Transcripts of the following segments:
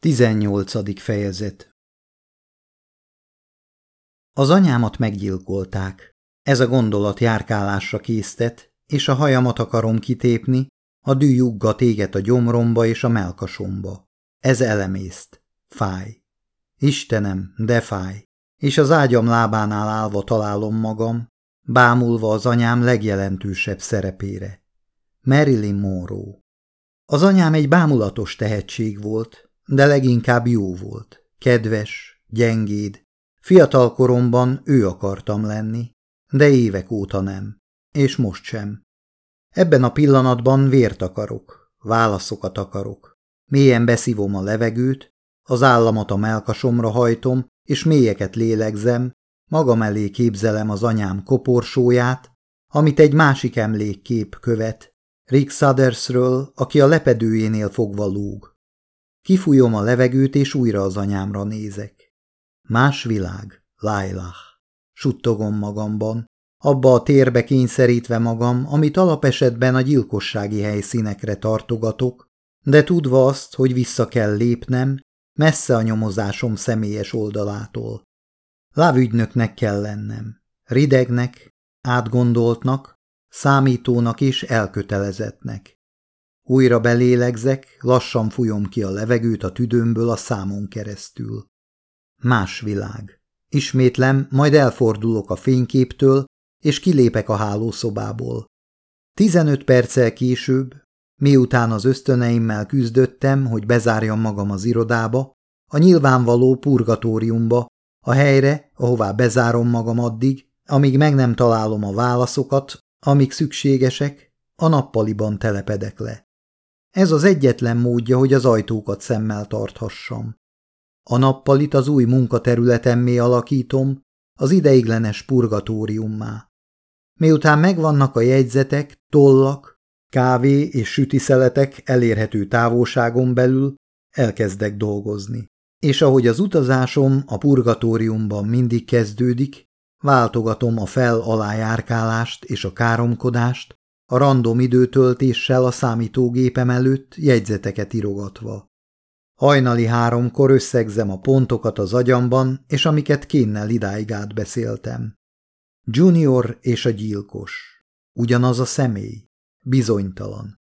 18. fejezet Az anyámat meggyilkolták. Ez a gondolat járkálásra késztet, és a hajamat akarom kitépni, a dű juggat éget a gyomromba és a melkasomba. Ez elemészt. Fáj. Istenem, de fáj. És az ágyam lábánál állva találom magam, bámulva az anyám legjelentősebb szerepére. Marilyn Monroe. Az anyám egy bámulatos tehetség volt, de leginkább jó volt. Kedves, gyengéd. Fiatal koromban ő akartam lenni, de évek óta nem. És most sem. Ebben a pillanatban vért akarok, válaszokat akarok. Mélyen beszívom a levegőt, az államat a melkasomra hajtom, és mélyeket lélegzem, magam elé képzelem az anyám koporsóját, amit egy másik emlékkép követ, Rick Sudersről, aki a lepedőjénél fogva lúg. Kifújom a levegőt, és újra az anyámra nézek. Más világ, Lailah. Suttogom magamban, abba a térbe kényszerítve magam, amit alapesetben a gyilkossági helyszínekre tartogatok, de tudva azt, hogy vissza kell lépnem, messze a nyomozásom személyes oldalától. Lávügynöknek kell lennem, ridegnek, átgondoltnak, számítónak és elkötelezettnek. Újra belélegzek, lassan fújom ki a levegőt a tüdőmből a számon keresztül. Más világ. Ismétlem, majd elfordulok a fényképtől, és kilépek a hálószobából. Tizenöt perccel később, miután az ösztöneimmel küzdöttem, hogy bezárjam magam az irodába, a nyilvánvaló purgatóriumba, a helyre, ahová bezárom magam addig, amíg meg nem találom a válaszokat, amik szükségesek, a nappaliban telepedek le. Ez az egyetlen módja, hogy az ajtókat szemmel tarthassam. A nappalit az új munkaterületemmé alakítom, az ideiglenes purgatóriummá. Miután megvannak a jegyzetek, tollak, kávé és sütiszeletek elérhető távolságon belül, elkezdek dolgozni. És ahogy az utazásom a purgatóriumban mindig kezdődik, váltogatom a fel-alá és a káromkodást, a random időtöltéssel a számítógépem előtt jegyzeteket írogatva. Hajnali háromkor összegzem a pontokat az agyamban, és amiket kénnel idáig átbeszéltem. Junior és a gyilkos. Ugyanaz a személy. Bizonytalan.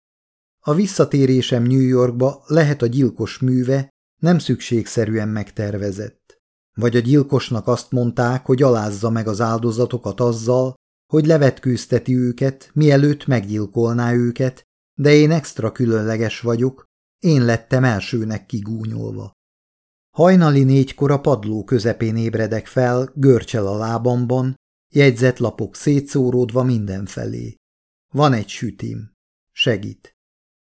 A visszatérésem New Yorkba lehet a gyilkos műve, nem szükségszerűen megtervezett. Vagy a gyilkosnak azt mondták, hogy alázza meg az áldozatokat azzal, hogy levetkőzteti őket, mielőtt meggyilkolná őket, de én extra különleges vagyok, én lettem elsőnek kigúnyolva. Hajnali négykor a padló közepén ébredek fel, görcsel a lábamban, jegyzetlapok szétszóródva mindenfelé. Van egy sütim. Segít.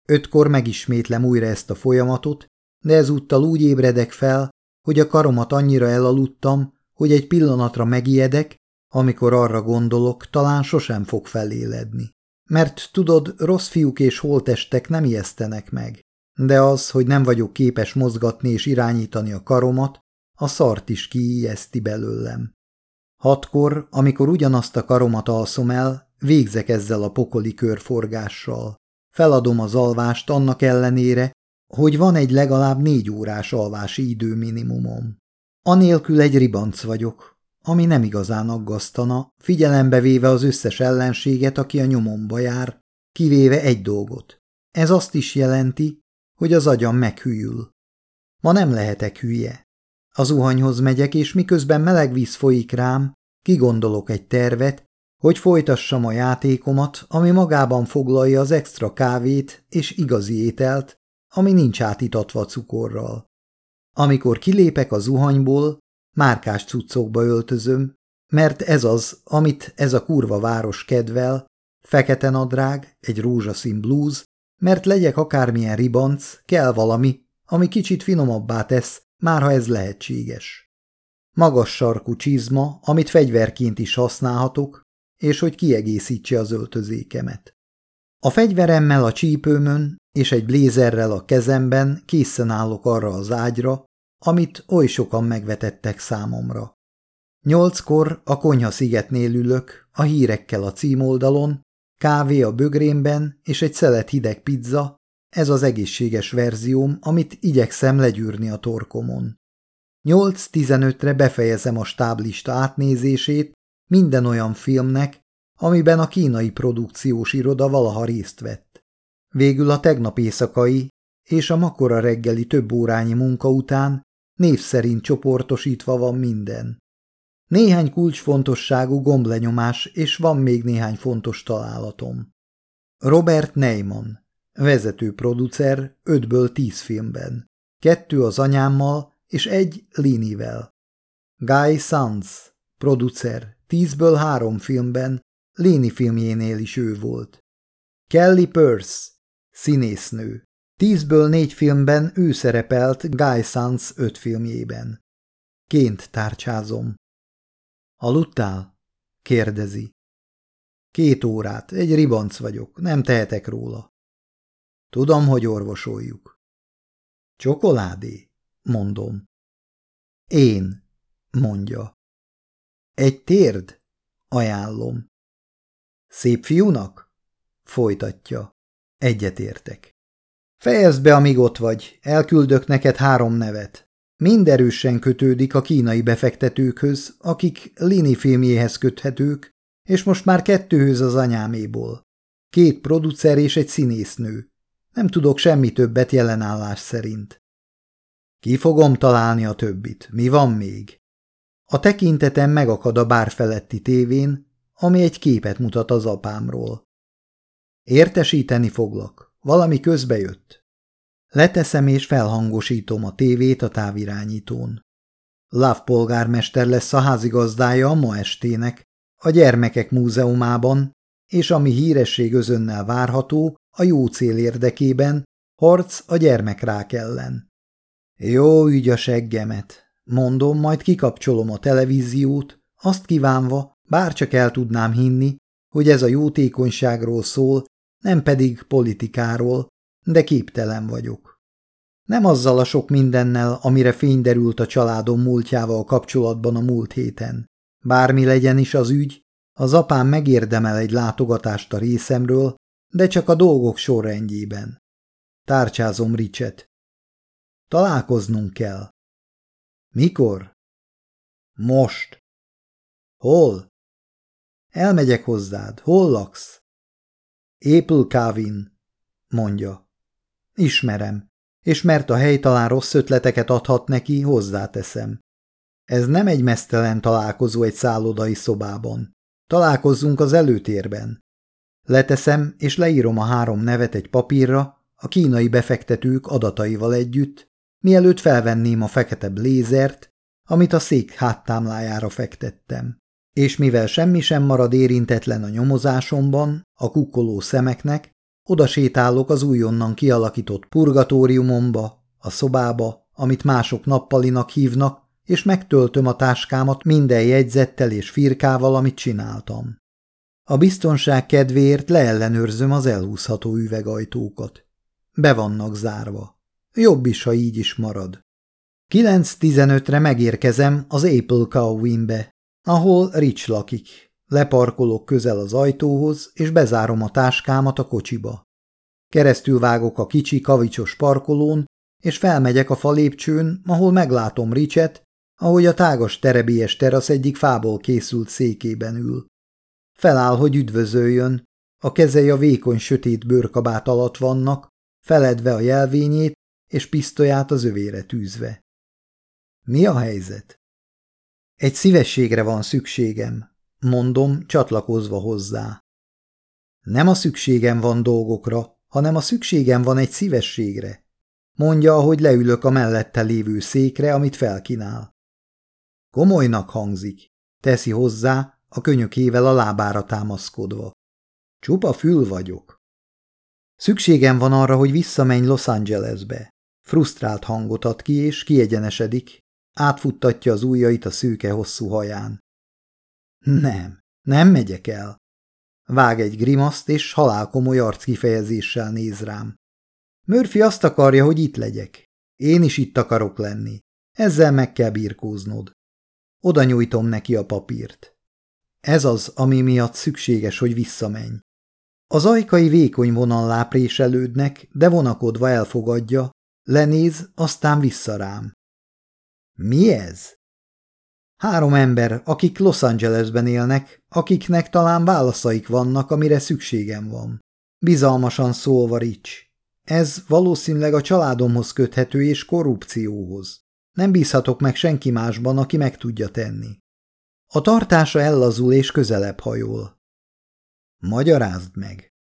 Ötkor megismétlem újra ezt a folyamatot, de ezúttal úgy ébredek fel, hogy a karomat annyira elaludtam, hogy egy pillanatra megijedek, amikor arra gondolok, talán sosem fog feléledni. Mert tudod, rossz fiúk és holtestek nem ijesztenek meg. De az, hogy nem vagyok képes mozgatni és irányítani a karomat, a szart is kiijeszti belőlem. Hatkor, amikor ugyanazt a karomat alszom el, végzek ezzel a pokoli körforgással. Feladom az alvást annak ellenére, hogy van egy legalább négy órás alvási idő minimumom. Anélkül egy ribanc vagyok, ami nem igazán aggasztana, figyelembe véve az összes ellenséget, aki a nyomomba jár, kivéve egy dolgot. Ez azt is jelenti, hogy az agyam meghűl. Ma nem lehetek hülye. Az zuhanyhoz megyek, és miközben meleg víz folyik rám, kigondolok egy tervet, hogy folytassam a játékomat, ami magában foglalja az extra kávét és igazi ételt, ami nincs átitatva cukorral. Amikor kilépek a zuhanyból, márkás cuccokba öltözöm, mert ez az, amit ez a kurva város kedvel, fekete nadrág, egy rózsaszín blúz, mert legyek akármilyen ribanc, kell valami, ami kicsit finomabbá tesz, már ha ez lehetséges. Magas sarkú csizma, amit fegyverként is használhatok, és hogy kiegészítse az öltözékemet. A fegyveremmel a csípőmön és egy blézerrel a kezemben készen állok arra az ágyra, amit oly sokan megvetettek számomra. Nyolckor a konyha szigetnél ülök, a hírekkel a címoldalon, kávé a bögrémben és egy szelet hideg pizza, ez az egészséges verzióm, amit igyekszem legyűrni a torkomon. 8-15-re befejezem a stáblista átnézését minden olyan filmnek, amiben a kínai produkciós iroda valaha részt vett. Végül a tegnap éjszakai és a makora reggeli több órányi munka után név szerint csoportosítva van minden. Néhány kulcsfontosságú gomblenyomás, és van még néhány fontos találatom. Robert Neyman, vezető producer, ötből tíz filmben. Kettő az anyámmal, és egy Linivel. Guy Sands, producer, tízből három filmben, Lini filmjénél is ő volt. Kelly Purse, színésznő. Tízből négy filmben ő szerepelt Guy Sands öt filmjében. Ként tárcsázom. Aludtál? kérdezi. Két órát, egy ribanc vagyok, nem tehetek róla. Tudom, hogy orvosoljuk. Csokoládé, mondom. Én, mondja. Egy térd? Ajánlom. Szép fiúnak? Folytatja. Egyetértek. Fejezd be, amíg ott vagy. Elküldök neked három nevet. Mind erősen kötődik a kínai befektetőkhöz, akik Lini filmjéhez köthetők, és most már kettőhöz az anyáméból. Két producer és egy színésznő. Nem tudok semmi többet jelenállás szerint. Ki fogom találni a többit? Mi van még? A tekintetem megakad a bár feletti tévén, ami egy képet mutat az apámról. Értesíteni foglak. Valami közbejött. Leteszem és felhangosítom a tévét a távirányítón. Love polgármester lesz a házigazdája a ma estének, a gyermekek múzeumában, és ami híresség özönnel várható, a jó cél érdekében, harc a gyermekrák ellen. Jó ügy a seggemet, mondom, majd kikapcsolom a televíziót, azt kívánva, bárcsak el tudnám hinni, hogy ez a jótékonyságról szól, nem pedig politikáról, de képtelen vagyok. Nem azzal a sok mindennel, amire fény derült a családom múltjával kapcsolatban a múlt héten. Bármi legyen is az ügy, az apám megérdemel egy látogatást a részemről, de csak a dolgok sorrendjében. Tárcsázom Ricset. Találkoznunk kell. Mikor? Most. Hol? Elmegyek hozzád. Hol laksz? Épül Kávin, mondja. Ismerem, és mert a hely talán rossz ötleteket adhat neki, hozzáteszem. Ez nem egy mesztelen találkozó egy szállodai szobában. Találkozzunk az előtérben. Leteszem, és leírom a három nevet egy papírra, a kínai befektetők adataival együtt, mielőtt felvenném a fekete blézert, amit a szék háttámlájára fektettem. És mivel semmi sem marad érintetlen a nyomozásomban, a kukkoló szemeknek, oda sétálok az újonnan kialakított purgatóriumomba, a szobába, amit mások nappalinak hívnak, és megtöltöm a táskámat minden jegyzettel és firkával, amit csináltam. A biztonság kedvéért leellenőrzöm az elhúzható üvegajtókat. Be vannak zárva. Jobb is, ha így is marad. 9.15-re megérkezem az Apple Cow-be, ahol Rich lakik. Leparkolok közel az ajtóhoz, és bezárom a táskámat a kocsiba. Keresztül vágok a kicsi kavicsos parkolón, és felmegyek a falépcsőn, ahol meglátom Richet, ahogy a tágas terebélyes terasz egyik fából készült székében ül. Feláll, hogy üdvözöljön, a kezei a vékony sötét bőrkabát alatt vannak, feledve a jelvényét és pisztolyát az övére tűzve. Mi a helyzet? Egy szívességre van szükségem, mondom, csatlakozva hozzá. Nem a szükségem van dolgokra, hanem a szükségem van egy szívességre, mondja, ahogy leülök a mellette lévő székre, amit felkínál. Komolynak hangzik, teszi hozzá, a könyökével a lábára támaszkodva. Csupa fül vagyok. Szükségem van arra, hogy visszamenj Los Angelesbe. Frusztrált hangot ad ki, és kiegyenesedik, átfuttatja az ujjait a szűke hosszú haján. Nem, nem megyek el. Vág egy grimaszt, és halálkomoly arckifejezéssel néz rám. Murphy azt akarja, hogy itt legyek. Én is itt akarok lenni. Ezzel meg kell birkóznod. Oda nyújtom neki a papírt. Ez az, ami miatt szükséges, hogy visszamenj. Az ajkai vékony vonallá préselődnek, de vonakodva elfogadja, lenéz, aztán vissza rám. Mi ez? Három ember, akik Los Angelesben élnek, akiknek talán válaszaik vannak, amire szükségem van. Bizalmasan szólva Rich. Ez valószínűleg a családomhoz köthető és korrupcióhoz. Nem bízhatok meg senki másban, aki meg tudja tenni. A tartása ellazul és közelebb hajol. Magyarázd meg.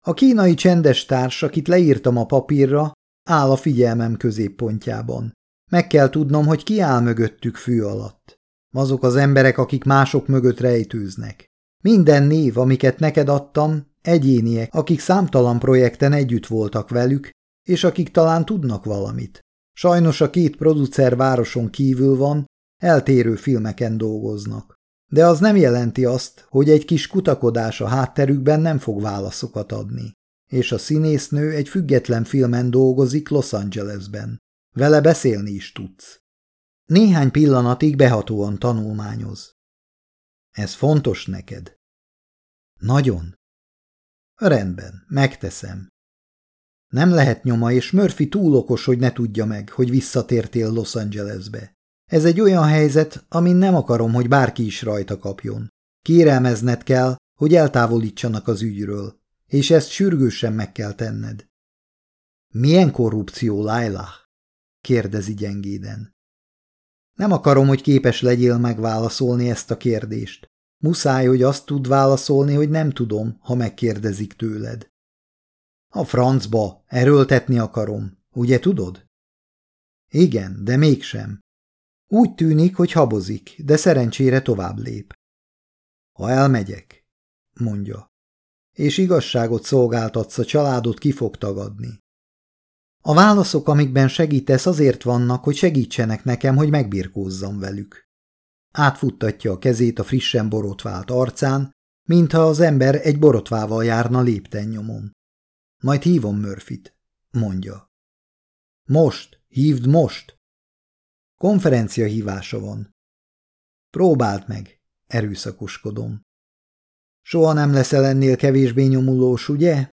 A kínai csendes társ, akit leírtam a papírra, áll a figyelmem középpontjában. Meg kell tudnom, hogy ki áll mögöttük fű alatt. Azok az emberek, akik mások mögött rejtőznek. Minden név, amiket neked adtam, egyéniek, akik számtalan projekten együtt voltak velük, és akik talán tudnak valamit. Sajnos a két producer városon kívül van, eltérő filmeken dolgoznak. De az nem jelenti azt, hogy egy kis kutakodás a hátterükben nem fog válaszokat adni. És a színésznő egy független filmen dolgozik Los Angelesben. Vele beszélni is tudsz. Néhány pillanatig behatóan tanulmányoz. Ez fontos neked? Nagyon. Rendben, megteszem. Nem lehet nyoma, és Murphy túl okos, hogy ne tudja meg, hogy visszatértél Los Angelesbe. Ez egy olyan helyzet, amin nem akarom, hogy bárki is rajta kapjon. Kérelmezned kell, hogy eltávolítsanak az ügyről, és ezt sürgősen meg kell tenned. Milyen korrupció, Lailah? Kérdezi gyengéden. Nem akarom, hogy képes legyél megválaszolni ezt a kérdést. Muszáj, hogy azt tud válaszolni, hogy nem tudom, ha megkérdezik tőled. A francba, erőltetni akarom, ugye tudod? Igen, de mégsem. Úgy tűnik, hogy habozik, de szerencsére tovább lép. Ha elmegyek, mondja, és igazságot szolgáltatsz, a családot ki fog tagadni. A válaszok, amikben segítesz, azért vannak, hogy segítsenek nekem, hogy megbirkózzam velük. Átfuttatja a kezét a frissen borotvált arcán, mintha az ember egy borotvával járna lépten nyomon. Majd hívom Murphyt, mondja. Most, hívd most! Konferencia hívása van. Próbáld meg, erőszakoskodom. Soha nem leszel ennél kevésbé nyomulós, ugye?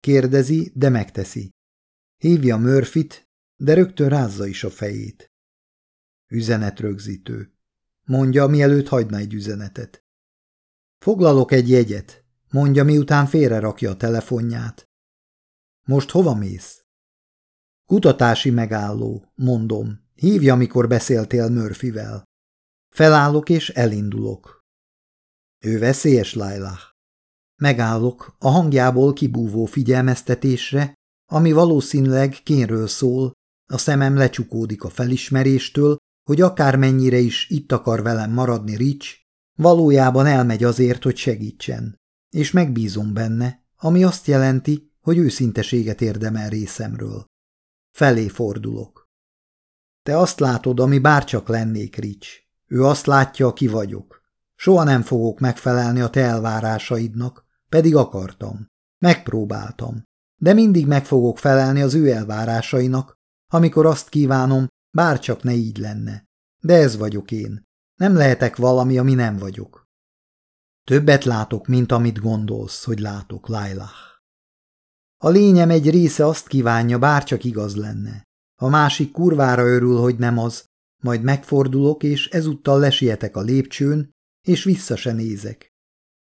Kérdezi, de megteszi. Hívja Murphyt, de rögtön rázza is a fejét. Üzenetrögzítő. Mondja, mielőtt hagyna egy üzenetet. Foglalok egy jegyet, mondja, miután félrerakja a telefonját. Most hova mész? Kutatási megálló, mondom. Hívja, amikor beszéltél Murphyvel. Felállok és elindulok. Ő veszélyes, Lailah. Megállok a hangjából kibúvó figyelmeztetésre, ami valószínűleg kénről szól, a szemem lecsukódik a felismeréstől, hogy akármennyire is itt akar velem maradni Rich, valójában elmegy azért, hogy segítsen. És megbízom benne, ami azt jelenti, hogy őszinteséget érdemel részemről. Felé fordulok. Te azt látod, ami bárcsak lennék, Rich. Ő azt látja, aki vagyok. Soha nem fogok megfelelni a te elvárásaidnak, pedig akartam. Megpróbáltam. De mindig meg fogok felelni az ő elvárásainak, amikor azt kívánom, bárcsak ne így lenne. De ez vagyok én. Nem lehetek valami, ami nem vagyok. Többet látok, mint amit gondolsz, hogy látok, Lailah. A lényem egy része azt kívánja, bárcsak igaz lenne. A másik kurvára örül, hogy nem az, majd megfordulok, és ezúttal lesietek a lépcsőn, és vissza se nézek.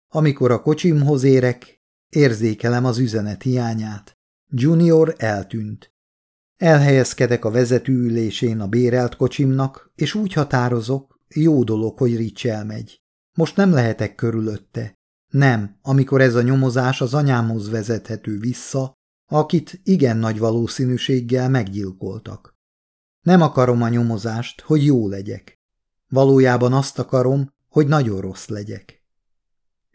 Amikor a kocsimhoz érek, érzékelem az üzenet hiányát. Junior eltűnt. Elhelyezkedek a vezetőülésén a bérelt kocsimnak, és úgy határozok, jó dolog, hogy Rich elmegy. Most nem lehetek körülötte. Nem, amikor ez a nyomozás az anyámhoz vezethető vissza, akit igen nagy valószínűséggel meggyilkoltak. Nem akarom a nyomozást, hogy jó legyek. Valójában azt akarom, hogy nagyon rossz legyek.